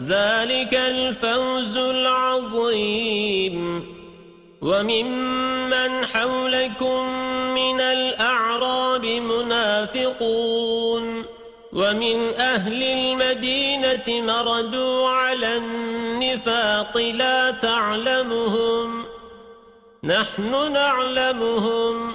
ذلك الفوز العظيم. وممن حولكم من الأعراب منافقون. ومن أهل المدينة مردوا على النفاق لا تعلمهم. نحن نعلمهم.